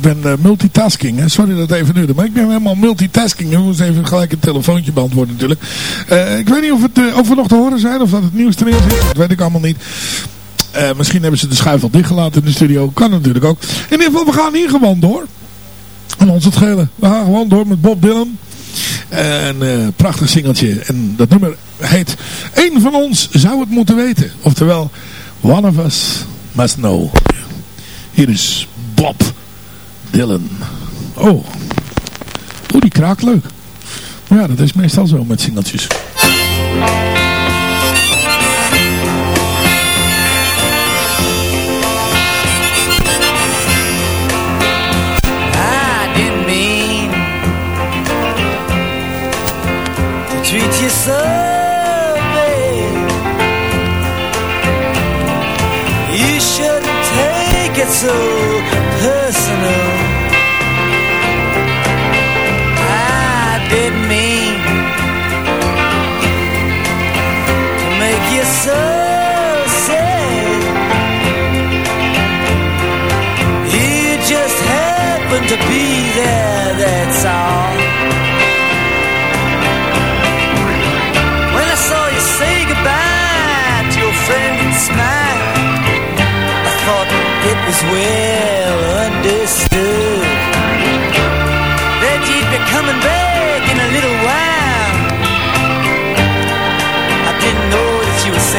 ik ben uh, multitasking. Sorry dat even nu. Maar ik ben helemaal multitasking. Ik moest even gelijk een telefoontje beantwoorden natuurlijk. Uh, ik weet niet of, het, uh, of we nog te horen zijn. Of dat het nieuws erin zit. Dat weet ik allemaal niet. misschien hebben ze de schuif al dichtgelaten in de studio. Kan natuurlijk ook. In ieder geval, we gaan hier gewoon door. En ons het schelen. We gaan gewoon door met Bob Dylan. Een prachtig singeltje. En dat nummer heet Eén van ons zou het moeten weten. Oftewel, One of us must know. Hier is Bob Dylan. Oh. Oeh, die kraakt leuk. Maar ja, dat is meestal zo met singeltjes. treat you so bad. You shouldn't take it so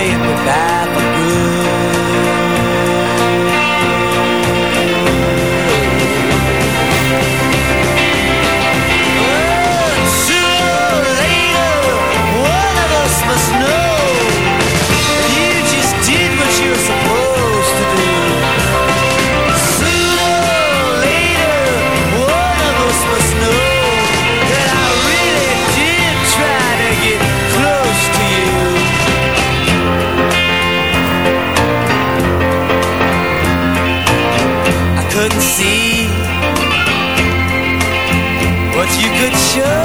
saying goodbye you could show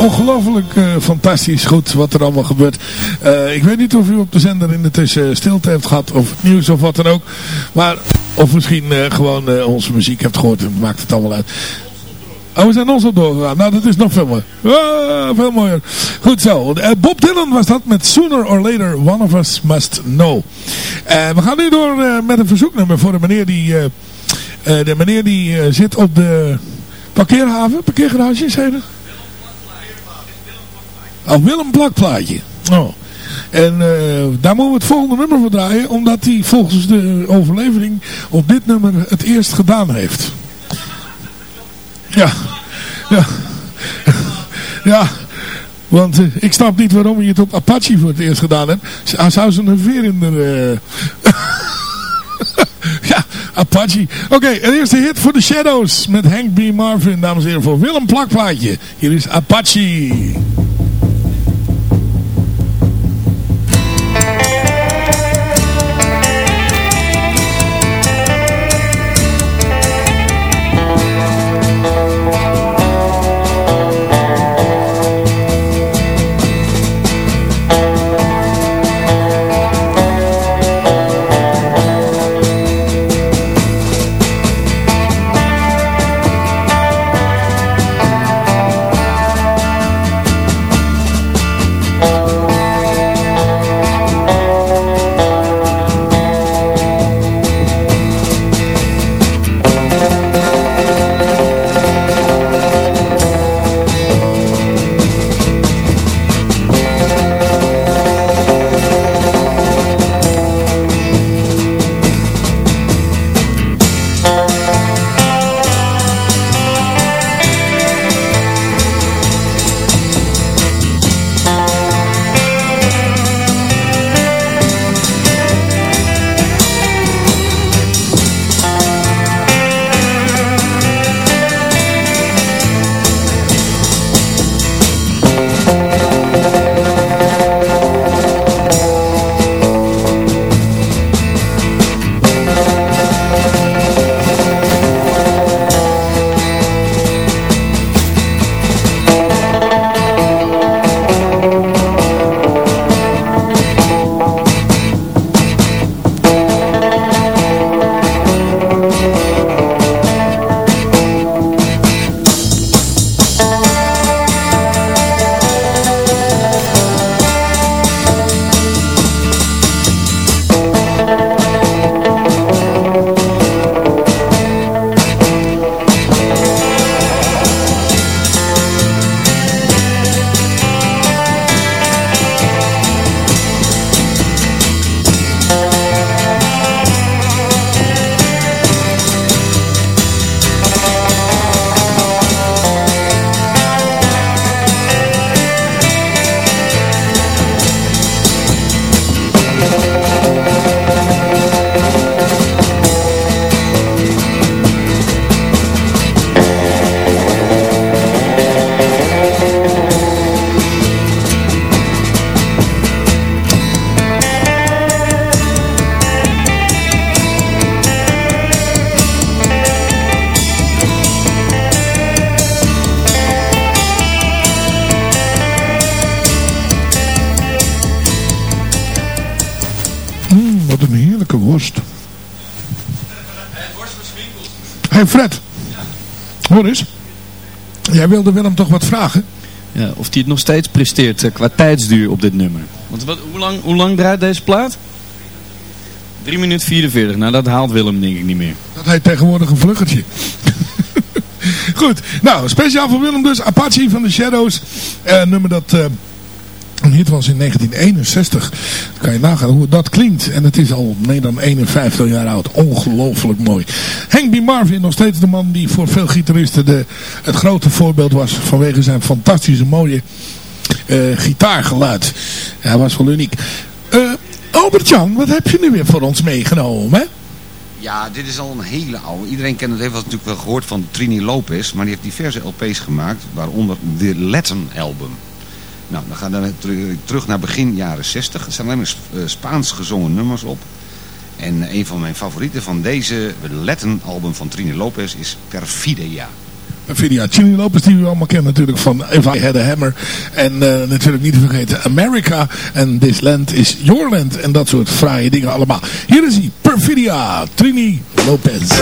ongelooflijk uh, fantastisch goed wat er allemaal gebeurt. Uh, ik weet niet of u op de zender in de tussen stilte heeft gehad of nieuws of wat dan ook. Maar of misschien gewoon onze muziek hebt gehoord en maakt het allemaal uit. Oh, we zijn ons al doorgegaan. Nou, dat is nog veel mooier. Ah, veel mooier. Goed zo. Bob Dylan was dat met Sooner or Later One of Us Must Know. we gaan nu door met een verzoeknummer voor de meneer die... de meneer die zit op de parkeerhaven, parkeergarage, zei je Oh, Willem Plakplaatje. Oh. En uh, daar moeten we het volgende nummer voor draaien. Omdat hij volgens de overlevering op dit nummer het eerst gedaan heeft. Ja. Ja. ja. Want uh, ik snap niet waarom je het op Apache voor het eerst gedaan hebt. Hij zou ze een veer in de... Uh... ja, Apache. Oké, okay, een eerste hit voor de Shadows. Met Hank B. Marvin, dames en heren. Voor Willem Plakplaatje. Hier is Apache. Hey Fred. Hoor eens. Jij wilde Willem toch wat vragen? Ja, of hij het nog steeds presteert uh, qua tijdsduur op dit nummer. Want wat, hoe, lang, hoe lang draait deze plaat? 3 minuten 44. Nou, dat haalt Willem denk ik niet meer. Dat heet tegenwoordig een vluggertje. Goed. Nou, speciaal voor Willem dus. Apache van de Shadows. Uh, nummer dat... Uh, een hit was in 1961. Kan je nagaan hoe dat klinkt. En het is al meer dan 51 jaar oud. Ongelooflijk mooi. Hank B. Marvin, nog steeds de man die voor veel gitaristen de, het grote voorbeeld was. Vanwege zijn fantastische mooie uh, gitaargeluid. Hij was wel uniek. Uh, Albert-Jan, wat heb je nu weer voor ons meegenomen? Ja, dit is al een hele oude. Iedereen kent het, heeft natuurlijk wel gehoord van Trini Lopez. Maar die heeft diverse LP's gemaakt. Waaronder de Latin album. Nou, dan gaan we terug naar begin jaren 60. Er staan alleen maar eh, Spaans gezongen nummers op. En een van mijn favorieten van deze Latin album van Trini Lopez is Perfidia. Perfidia. Chili Lopez die u allemaal kent natuurlijk van If I Had a Hammer. En uh, natuurlijk niet te vergeten America. En This Land is Your Land. En dat soort fraaie dingen allemaal. Hier is hij. Perfidia. Trini Lopez.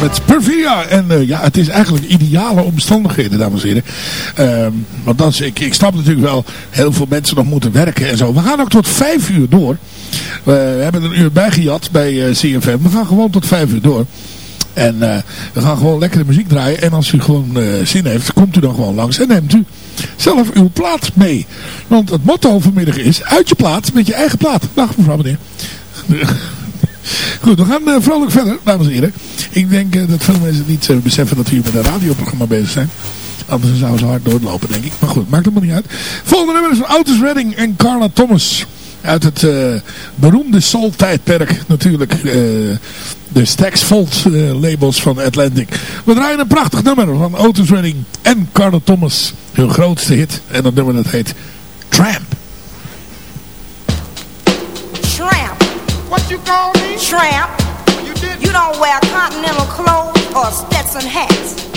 Met Perfidia. En uh, ja, het is eigenlijk ideale omstandigheden, dames en heren. Ehm, want is, ik, ik snap natuurlijk wel, heel veel mensen nog moeten werken en zo. We gaan ook tot vijf uur door. we hebben een uur bijgejat bij uh, CFM. We gaan gewoon tot vijf uur door. En uh, we gaan gewoon lekkere muziek draaien. En als u gewoon zin heeft, komt u dan gewoon langs. En neemt u zelf uw plaat mee. Want het motto vanmiddag is, uit je plaat met je eigen plaat. Dag mevrouw meneer. Goed, we gaan uh, vrolijk verder, dames en heren. Ik denk uh, dat veel mensen niet uh, beseffen dat we hier met een radioprogramma bezig zijn. Anders zouden ze hard doorlopen, denk ik. Maar goed, maakt het maar niet uit. Volgende nummer is van Otis Redding en Carla Thomas. Uit het beroemde soul-tijdperk natuurlijk. de Stax Volt labels van Atlantic. We draaien een prachtig nummer van Otis Redding en Carla Thomas. Hun grootste hit. En dat nummer dat heet. Tramp. What you call me? Tramp. You did. You don't wear continental clothes or Stetson hats.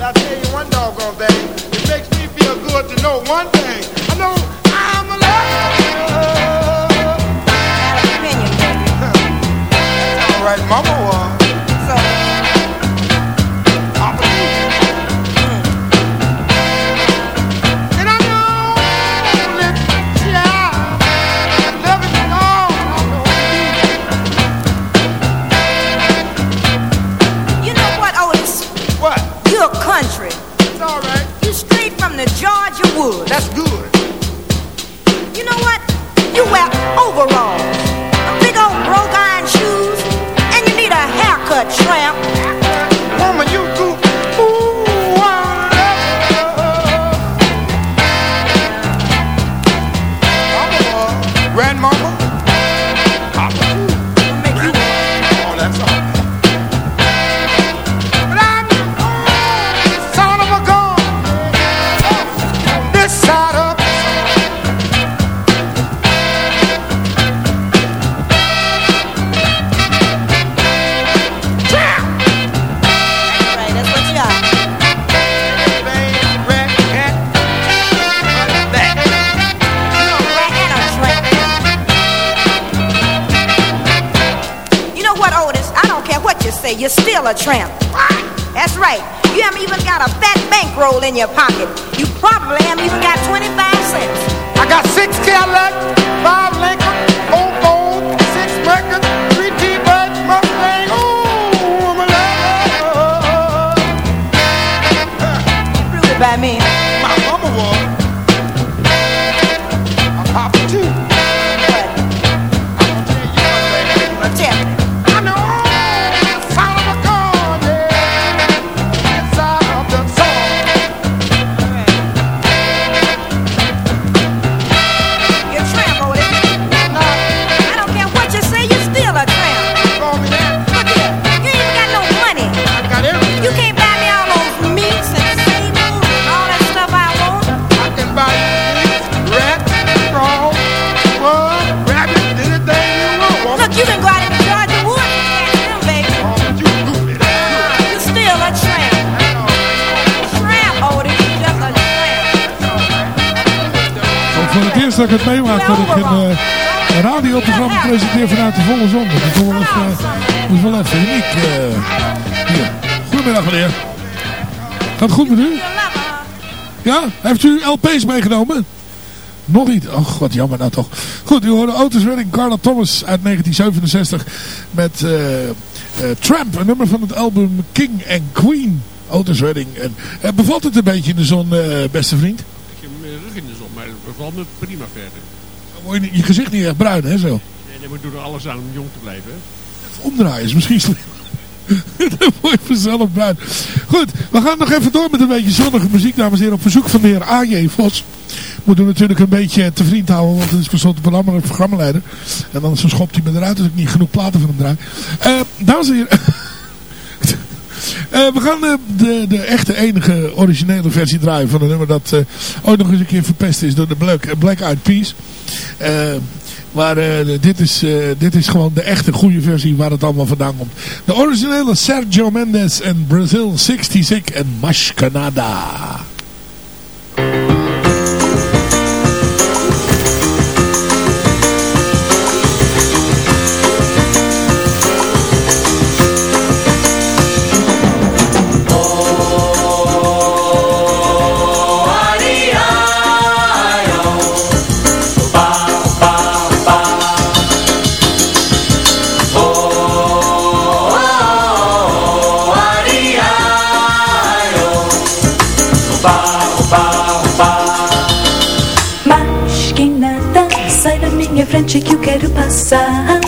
I'll tell you one doggone thing. It makes me feel good to know one thing. I know I'm alive. Opinion, baby. All right, Mama was. Dat ik het meemaak dat ik een, eh, een radioprogramma presenteer vanuit de volle zon. Dat is wel even, is wel even uniek. eh. Goedemiddag meneer. Gaat het goed met u? Ja? Heeft u LP's meegenomen? Nog niet. Och, wat jammer nou toch. Goed, u hoorde Otis Redding, Carla Thomas uit 1967 met eh, eh, Tramp, een nummer van het album King and Queen. Otis Redding. En, eh, bevalt het een beetje in de zon, eh, beste vriend? Ik heb mijn rug in de zon, maar het bevalt me prima verder. Dan word je, je gezicht niet echt bruin, hè, zo. En dan moet er alles aan om jong te blijven. hè. Even omdraaien is misschien slim. Dan word je vanzelf bruin. Goed, we gaan nog even door met een beetje zonnige muziek, dames en heren. Op verzoek van de heer A.J. Vos. Moeten we natuurlijk een beetje te vriend houden, want het is persoonlijk programma, programmaleider. En dan schopt hij me eruit als ik niet genoeg platen van hem draai. Eh dames en heren... Eh, we gaan de, de echte enige originele versie draaien van een nummer dat eh, ooit nog eens een keer verpest is door de Black, Black Eyed Peas. Eh, maar dit, is, dit is gewoon de echte goede versie waar het allemaal vandaan komt. De originele Sergio Mendes en Brazil 66 en Mash frente que eu quero passar.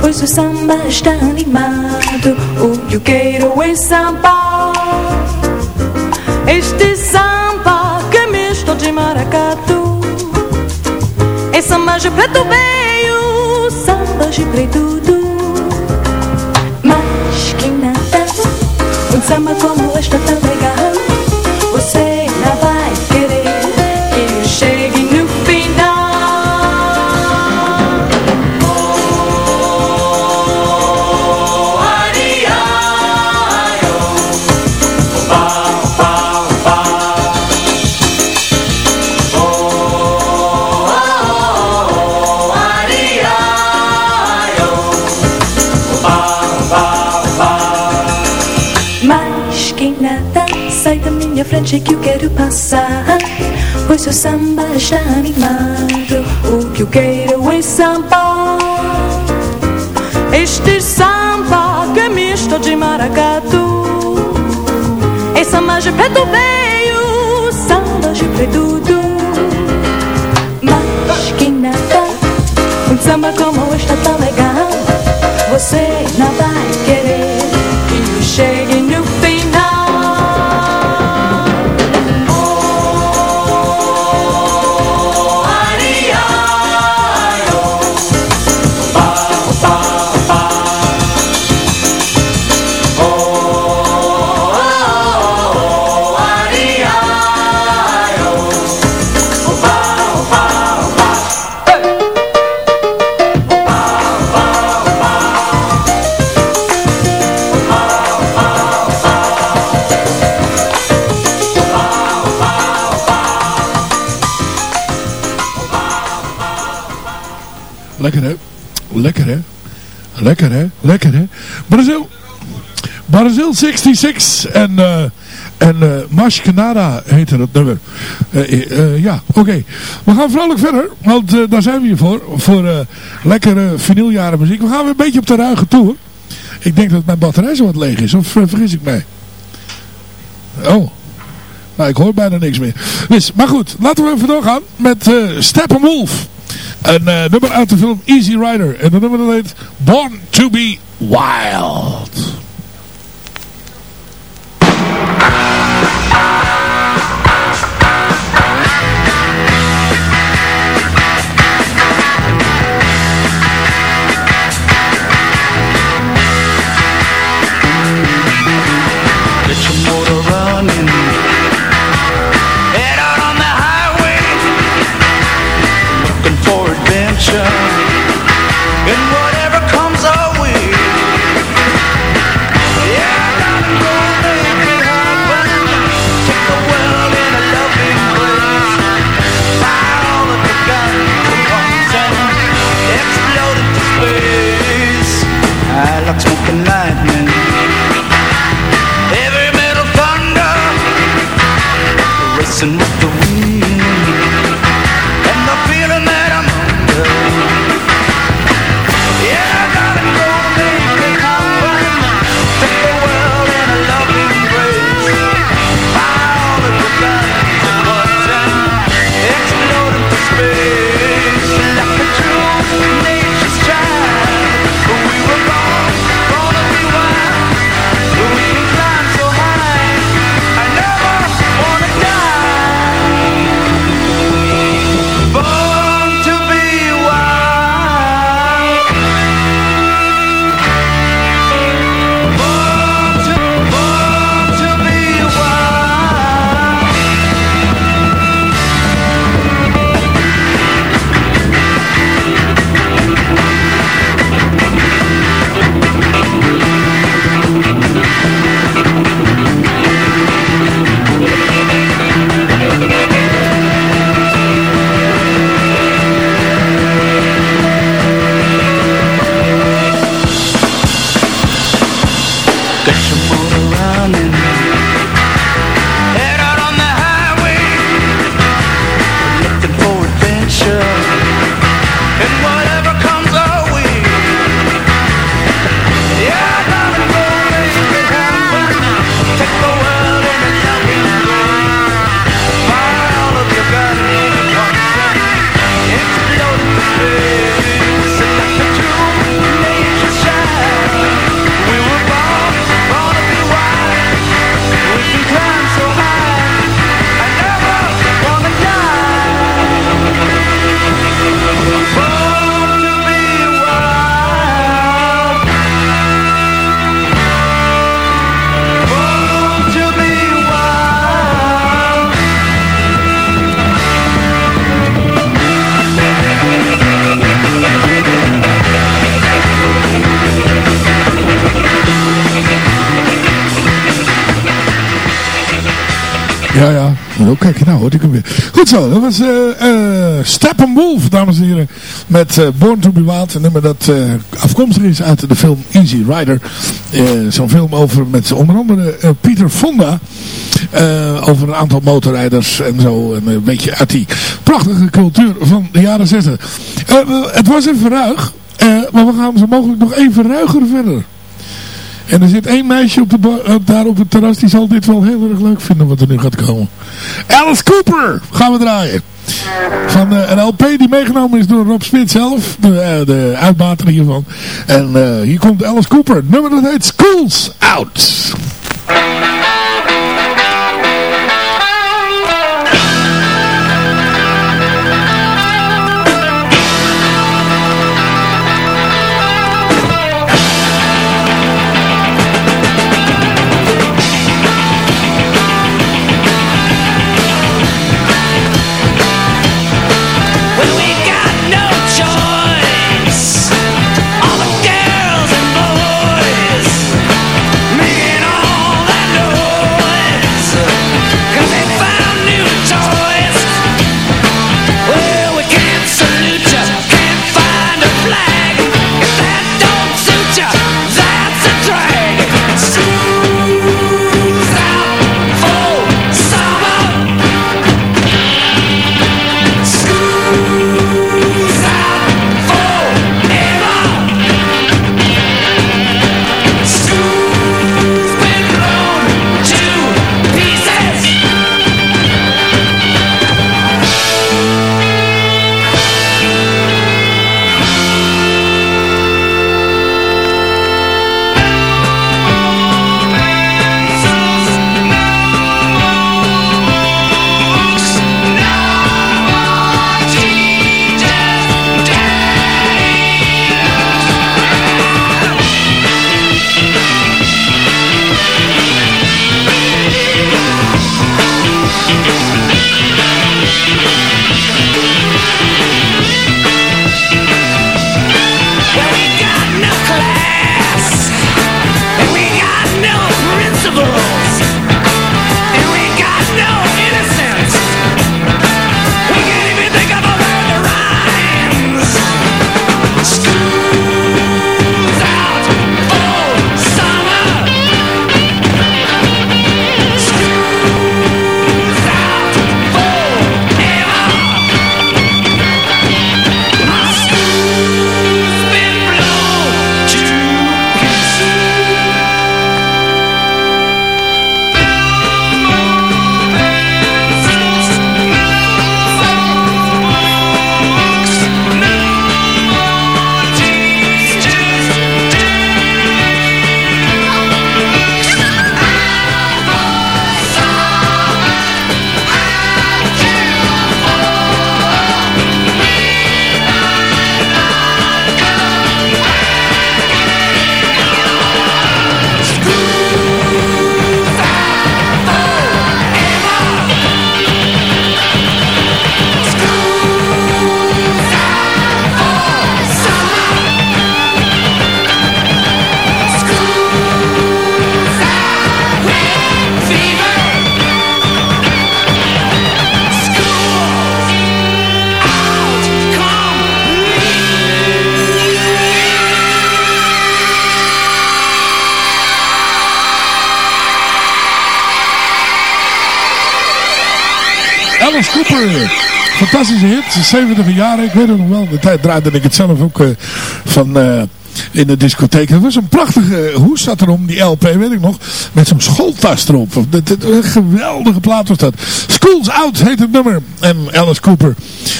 Pois o samba está animado. O que eu quero é samba. Este samba que é misto de maracatu. É samba de preto veio Samba de preto do Mas quem nada Um samba como este é tão legal passar Pois o samba está animado. O que eu quero é samba. Este samba que é misto de maracatu. É samba de preto veio Samba de preto do Mas quem nada Um samba como este é tão legal Você não vai querer Lekker hè? Lekker hè? Brazil. Brazil 66 en, eh en Mash Canada heette dat nummer. Eh, ja, oké. We gaan vrolijk verder, want daar zijn we hier voor. Voor lekkere vinyljaren muziek. We gaan weer een beetje op de ruige toer. Ik denk dat mijn batterij zo wat leeg is, of vergis ik mij? Oh. Nou, ik hoor bijna niks meer. Dus, maar goed, laten we even doorgaan met Steppenwolf. Een eh, nummer uit de film Easy Rider. En dat nummer dat heet Born to be Wild. And whatever comes our way. Yeah, I gotta go make it happen Take the world in a loving all I like smoking lightning metal thunder Racing Oh, kijk, nou hoor ik hem weer. Goed zo, dat was eh eh Steppenwolf, dames en heren. Met eh, Born to be Wild. Een nummer dat afkomstig is uit de film Easy Rider. Zo'n film over met onder andere Pieter Fonda. over een aantal motorrijders en zo. En een beetje uit die prachtige cultuur van de jaren 60. Eh, eh, het was even ruig. maar we gaan zo mogelijk nog even ruiger verder. En er zit één meisje op de daar op het terras. Die zal dit wel heel erg leuk vinden wat er nu gaat komen. Alice Cooper gaan we draaien. Van eh, een LP die meegenomen is door Rob Smit zelf. De, eh, de uitbater hiervan. En eh, hier komt Alice Cooper. Nummer dat heet Schools Out. Fantastische hit. 70 jaren. Ik weet het nog wel. De tijd draaide ik het zelf ook eh, van... eh, in de discotheek. Het was een prachtige hoes zat erom, die LP, weet ik nog. Met zo'n schooltas erop. Dat, dat- een geweldige plaat was dat. Schools Out heet het nummer. En Alice Cooper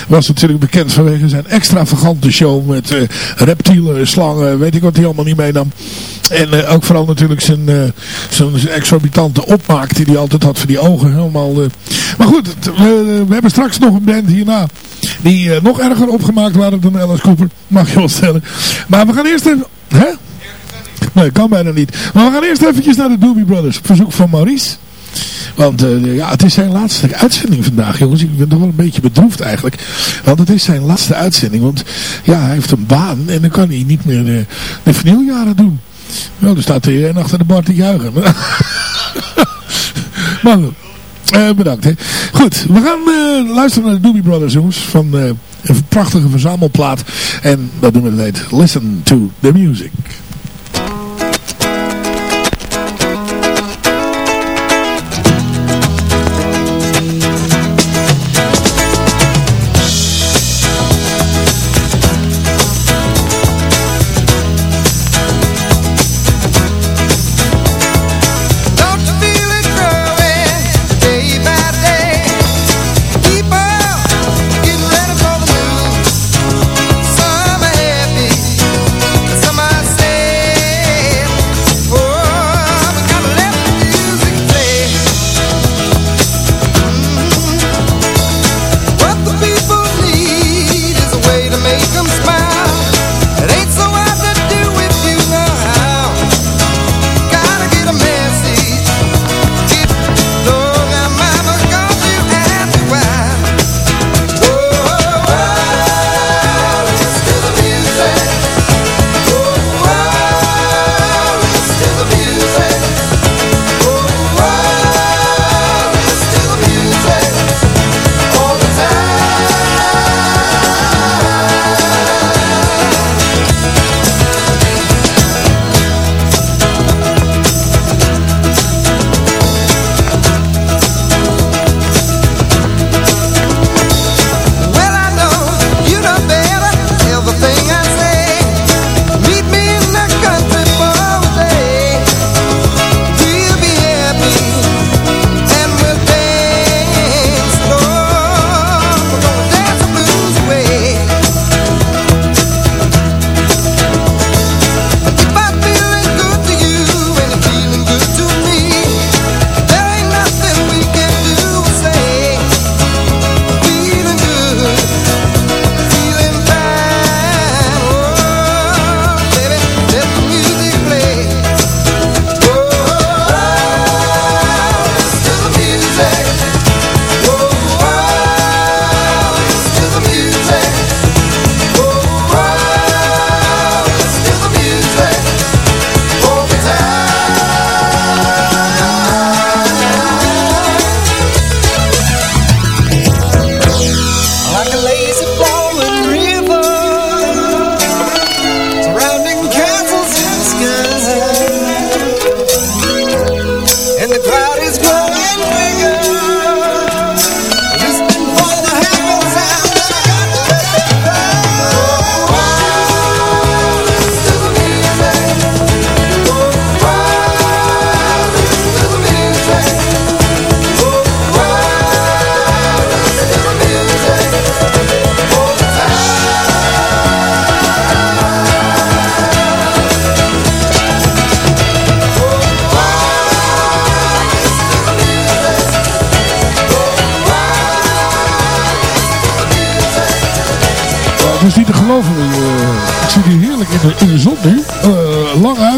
was natuurlijk bekend vanwege zijn extravagante show. Met eh, reptielen, slangen, weet ik wat hij allemaal niet meenam. En eh, ook vooral natuurlijk zijn, eh, zijn exorbitante opmaak die hij altijd had voor die ogen. Helemaal. Maar goed, we hebben straks nog een band hierna. Die eh, nog erger opgemaakt waren dan Alice Cooper. Mag je wel stellen. Maar we gaan eerst even... Hè? Nee, kan bijna niet. Maar we gaan eerst eventjes naar de Doobie Brothers. Op verzoek van Maurice. Want eh, ja, het is zijn laatste uitzending vandaag, jongens. Ik ben toch wel een beetje bedroefd eigenlijk. Want het is zijn laatste uitzending. Want ja, hij heeft een baan en dan kan hij niet meer de, de vernieljaren doen. Nou, dan staat er een achter de bar te juichen. maar goed. Eh, bedankt. Hè. Goed, we gaan eh, luisteren naar de Doobie Brothers jongens. Van eh, een prachtige verzamelplaat. En dat doen we het Listen to the Music.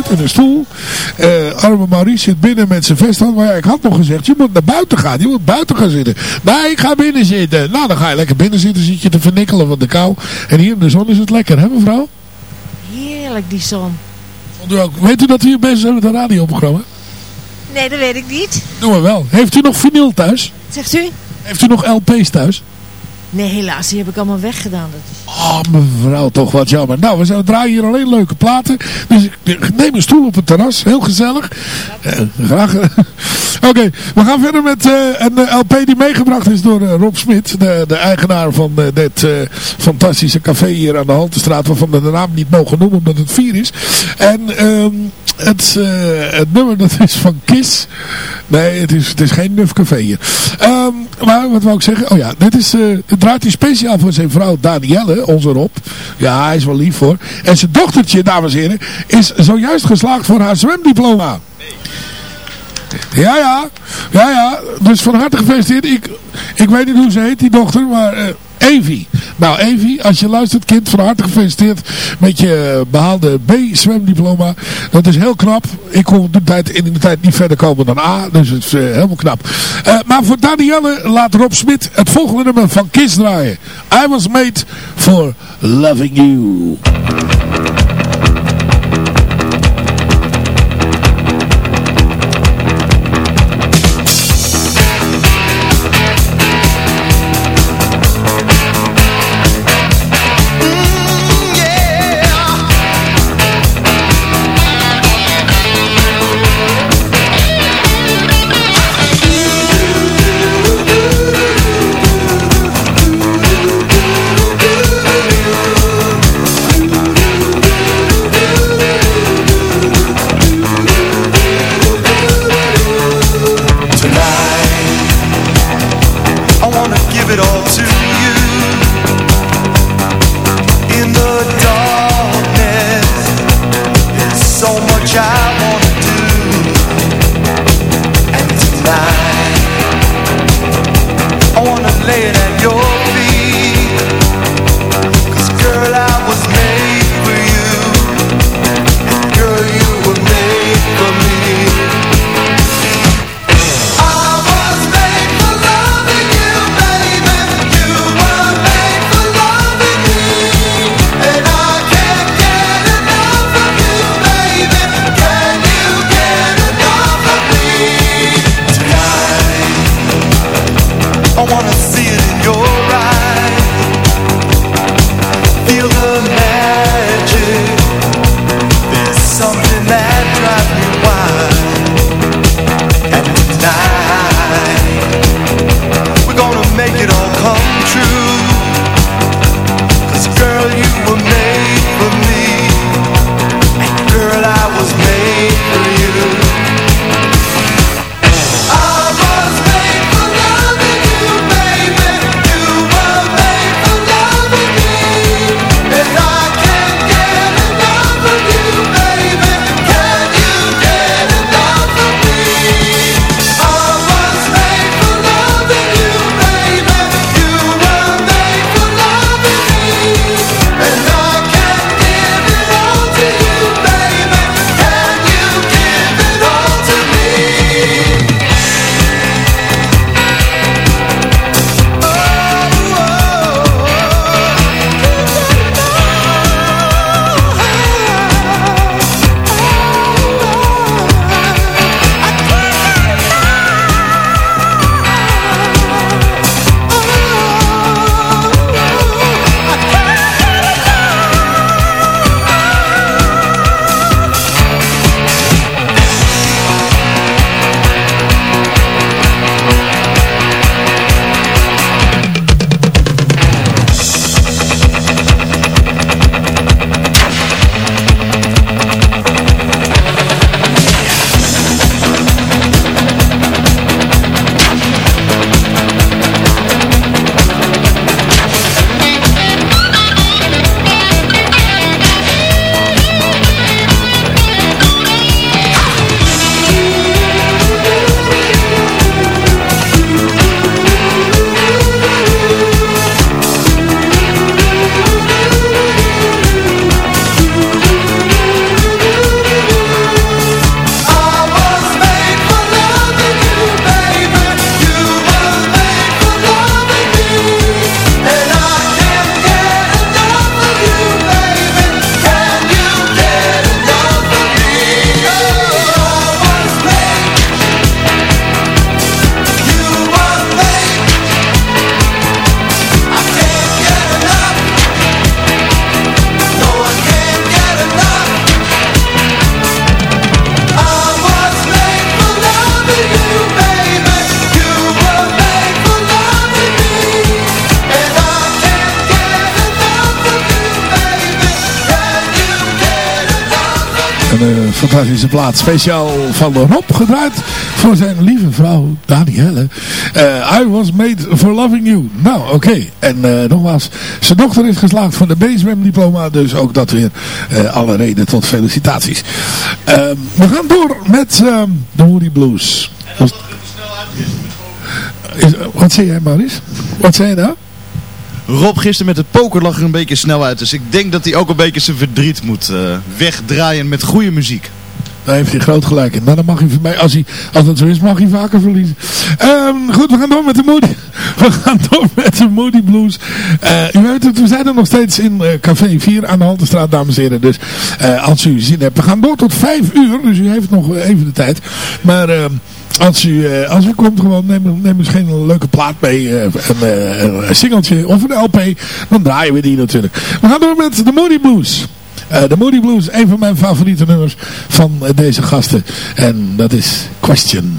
Uit in een stoel. Eh, arme Maurice zit binnen met zijn vest aan. Maar ja, ik had nog gezegd, je moet naar buiten gaan. Je moet buiten gaan zitten. Nee, ik ga binnen zitten. Nou, dan ga je lekker binnen zitten. Zit je te vernikkelen van de kou. En hier in de zon is het lekker, hè mevrouw? Heerlijk die zon. Vond u ook. Weet u dat we hier bezig zijn met een radioprogramma? Nee, dat weet ik niet. Doen we wel. Heeft u nog vinyl thuis? Zegt u? Heeft u nog LP's thuis? Nee, helaas, die heb ik allemaal weggedaan. Dat. Oh, mevrouw, toch wat jammer. Nou, we draaien hier alleen leuke platen. Dus ik neem een stoel op het terras. Heel gezellig. Eh, graag. Oké, we gaan verder met eh, een eh, LP die meegebracht is door Rob Smit. De, de eigenaar van dit fantastische café hier aan de Haltestraat. Waarvan we de naam niet mogen noemen omdat het vier is. En ehm, het, het nummer dat is van Kiss. Nee, het is, het is geen nuf café hier. Ehm, maar wat wou ik zeggen? Oh ja, dit is, draait hij speciaal voor zijn vrouw Danielle, onze Rob. Ja, hij is wel lief hoor. En zijn dochtertje, dames en heren, is zojuist geslaagd voor haar zwemdiploma. Ja, ja. Ja, ja. Dus van harte gefeliciteerd. Ik, ik weet niet hoe ze heet, die dochter, maar... eh Evie. Nou, Evie, als je luistert, kind, van harte gefeliciteerd met je behaalde B-zwemdiploma. Dat is heel knap. Ik kon de tijd, in de tijd niet verder komen dan A, dus het is eh, helemaal knap. Eh, maar voor Danielle laat Rob Smit het volgende nummer van Kiss draaien. I was made for loving you. Fantastische plaat. Speciaal van Rob gedraaid voor zijn lieve vrouw Danielle. Eh, I was made for loving you. Nou, oké. En eh, nogmaals, zijn dochter is geslaagd voor de BSM diploma. Dus ook dat weer alle reden tot felicitaties. Ehm, we gaan door met ehm, de Moody Blues. Is, wat zei jij Maurice? Wat zei je nou? Rob gisteren met het poker lag er een beetje snel uit. Dus ik denk dat hij ook een beetje zijn verdriet moet eh, wegdraaien met goede muziek. Daar heeft hij groot gelijk in. Maar dan mag hij voor mij, als, hij, als dat zo is, mag hij vaker verliezen. Ehm, goed, we gaan door met de Moody. We gaan door met de Moody Blues. Uh, u weet het, we zijn er nog steeds in uh, Café 4 aan de Haltestraat, dames en heren. Dus als u zin hebt, we gaan door tot 5 uur. Dus u heeft nog even de tijd. Maar... ehm als u, eh, als u komt, gewoon neem, neem misschien een leuke plaat mee. Een, een, singeltje of een LP. Dan draaien we die natuurlijk. We gaan door met de Moody Blues. De Moody Blues, een van mijn favoriete nummers van deze gasten. En dat is Question.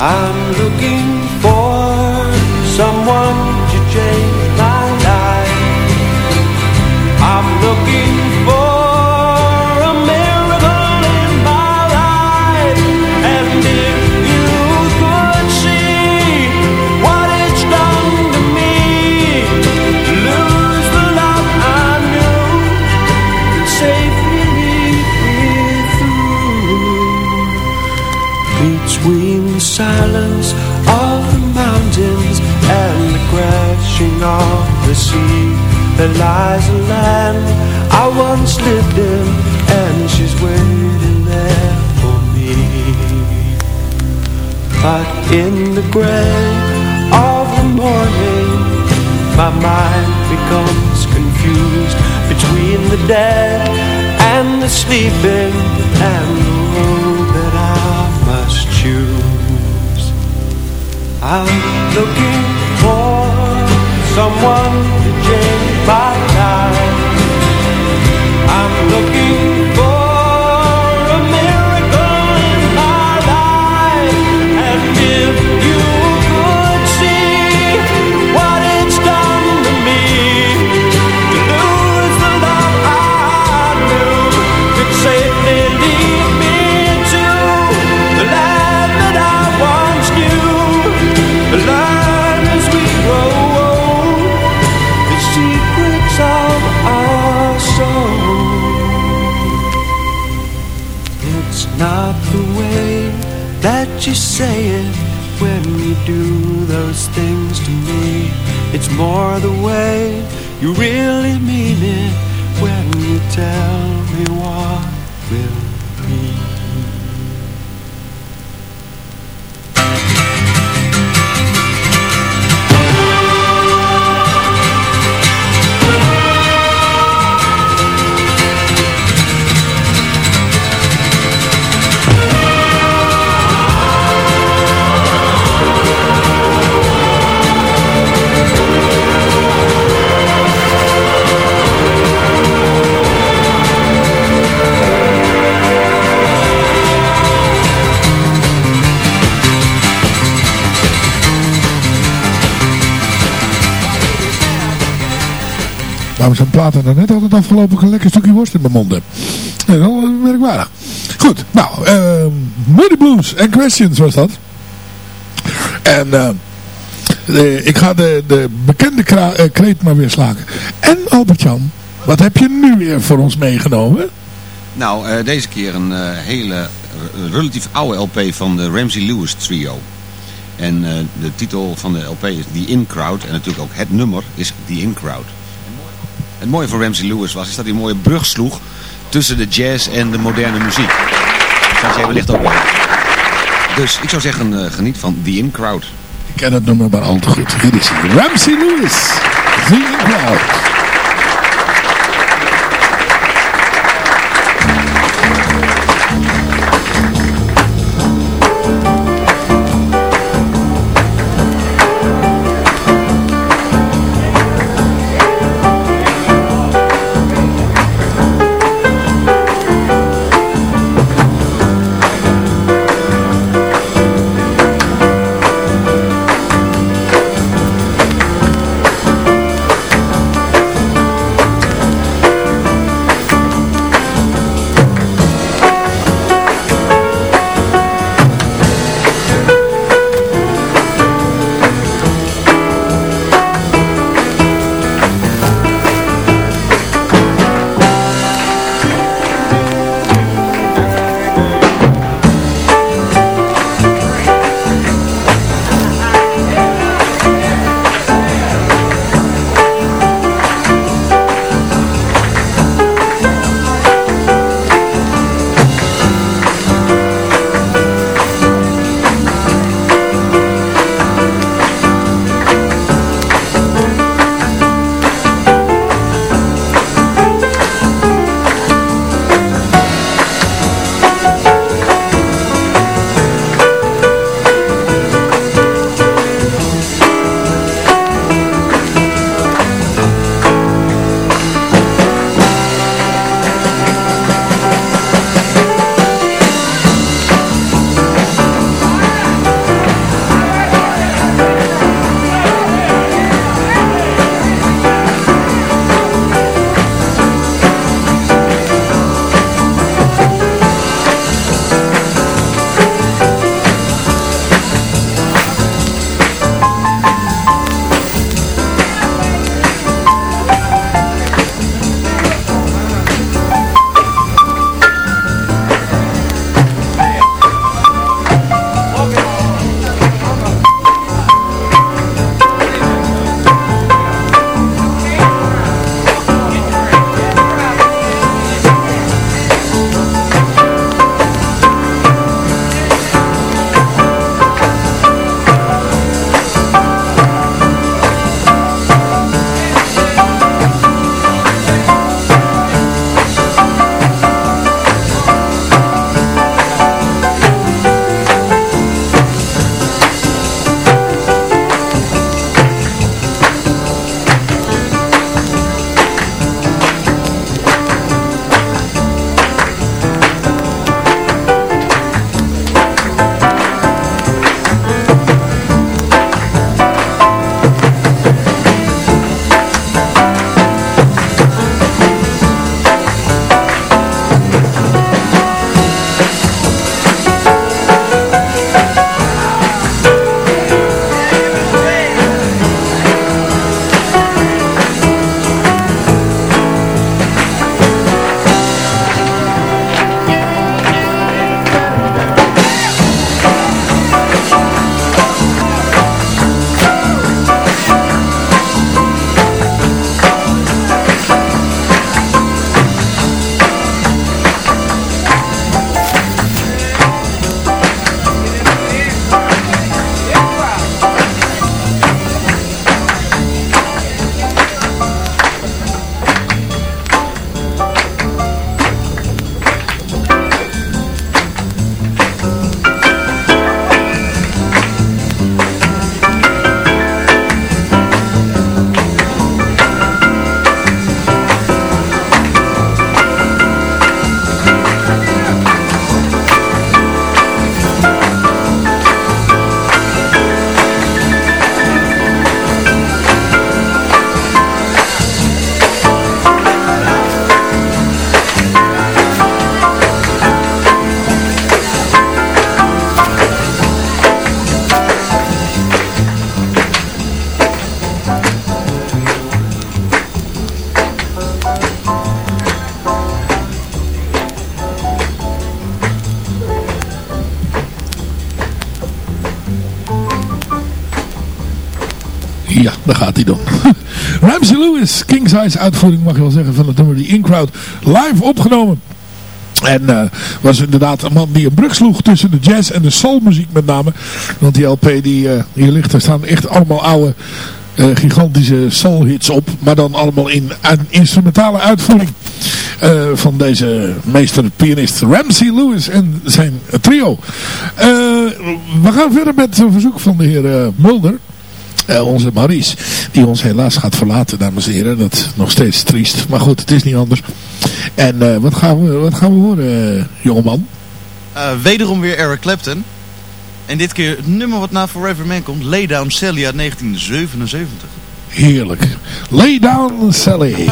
I'm looking for someone to change my life. I'm looking of the sea. There lies a land I once lived in And she's waiting there for me. But in the grey of the morning My mind becomes confused Between the dead and the sleeping And the road that I must choose. I'm looking someone more the way. You really mean it Waarom zijn platen dan net altijd afgelopen een lekker stukje worst in mijn mond is wel eh, merkwaardig. Goed, nou, eh Moody Blues and Questions was dat. En eh, eh, ik ga de, de bekende eh, kreet maar weer slagen. En Albert-Jan, wat heb je nu weer voor ons meegenomen? Nou, eh, deze keer een hele relatief oude LP van de Ramsey Lewis Trio. En de titel van de LP is The In Crowd. En natuurlijk ook het nummer is The In Crowd. Het mooie van Ramsey Lewis was is dat hij een mooie brug sloeg tussen de jazz en de moderne muziek. Jij wellicht ook weet. Dus ik zou zeggen, eh, geniet van The In Crowd. Ik ken het nummer maar al te goed. Hier is. Ramsey Lewis. The In Crowd. Lewis, King Size uitvoering mag je wel zeggen van het nummer die In-Crowd live opgenomen. En eh, was inderdaad een man die een brug sloeg tussen de jazz en de soulmuziek met name. Want die LP die eh, hier ligt, daar staan echt allemaal oude eh, gigantische soulhits op. Maar dan allemaal in een instrumentale uitvoering van deze meester pianist Ramsey Lewis en zijn trio. We gaan verder met een verzoek van de heer Mulder. Eh, onze Maurice, die ons helaas gaat verlaten, dames en heren. Dat is nog steeds triest, maar goed, het is niet anders. En eh, wat, gaan we, wat gaan we horen, eh, jongeman? Wederom weer Eric Clapton. En dit keer het nummer wat na Forever Man komt, Lay Down Sally uit 1977. Heerlijk. Lay down, Sally.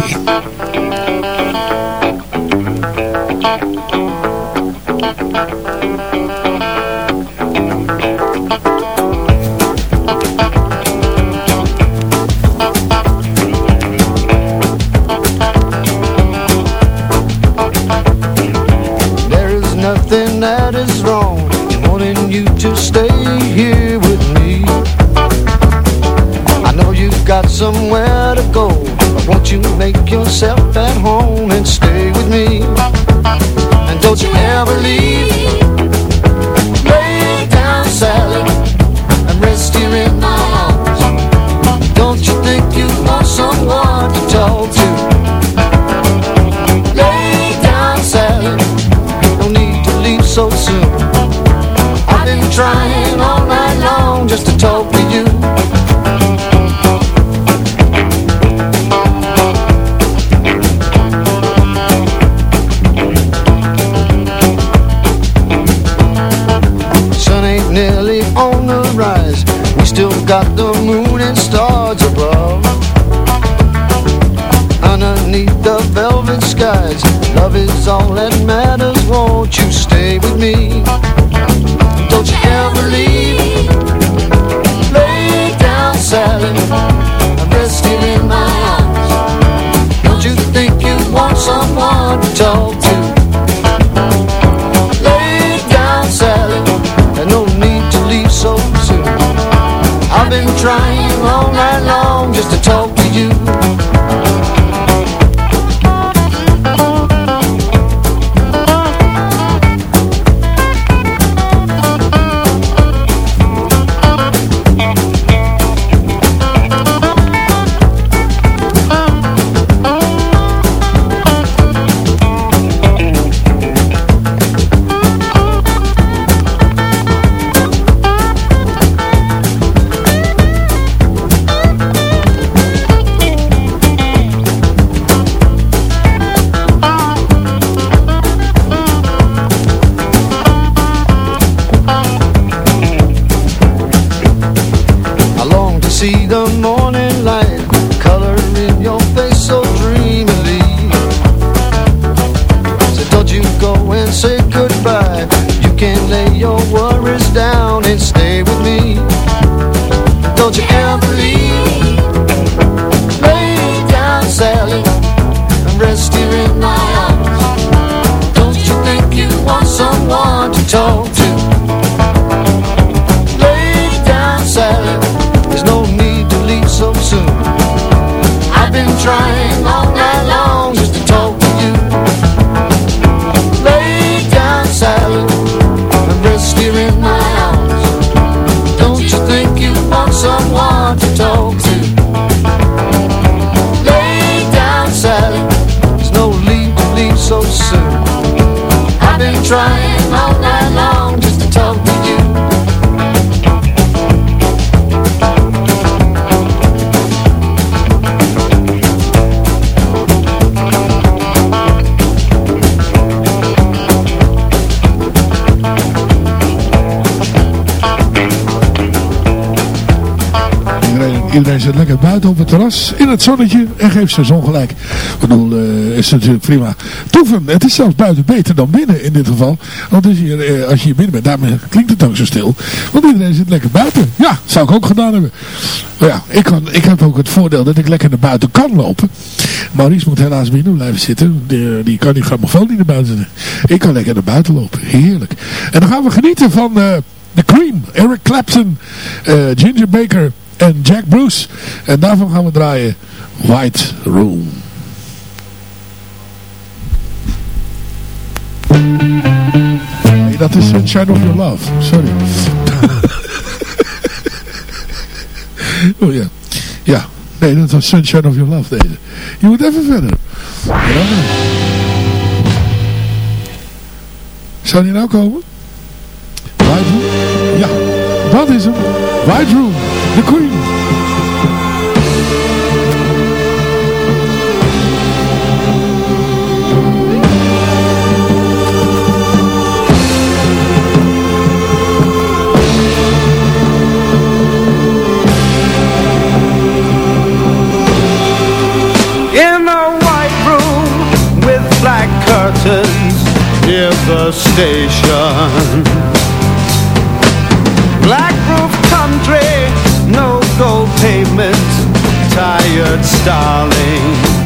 Stay here with me. I know you've got somewhere to go, but won't you make yourself at home and stay with me? And don't you ever leave. Lay down, Sally, and rest here in my arms. Don't you think you want someone to talk trying all night long just to talk to you. Sun ain't nearly on the rise. We still got the moon and stars above. Underneath the velvet skies, love is all that matters. Won't you stay with me? Don't you ever leave. Lay down, Sally, and rest here in my arms. Don't you think you want someone to talk to? Lay down, Sally, no need to leave so soon. I've been trying all night long just to talk lekker buiten op het terras in het zonnetje en geeft zijn zon gelijk. Ik bedoel, eh, is natuurlijk prima. Toeven, het is zelfs buiten beter dan binnen in dit geval. Want als je, eh, als je hier binnen bent, daarmee klinkt het ook zo stil. Want iedereen zit lekker buiten. Ja, zou ik ook gedaan hebben. Maar ja, ik, kan, ik heb ook het voordeel dat ik lekker naar buiten kan lopen. Maurice moet helaas binnen blijven zitten. Die, die kan die grammofoon niet naar buiten. Ik kan lekker naar buiten lopen. Heerlijk. En dan gaan we genieten van... eh, The Cream, Eric Clapton, Ginger Baker en Jack Bruce En daarvan gaan we draaien White Room. Nee, dat is Sunshine of Your Love. Sorry. oh ja. Ja. Nee, dat was Sunshine of Your Love deze. Je moet even verder. Ja. Zou die nou komen? White Room? Ja, dat is hem. White Room, de Queen. In a white room with black curtains near the station. billiards, darling.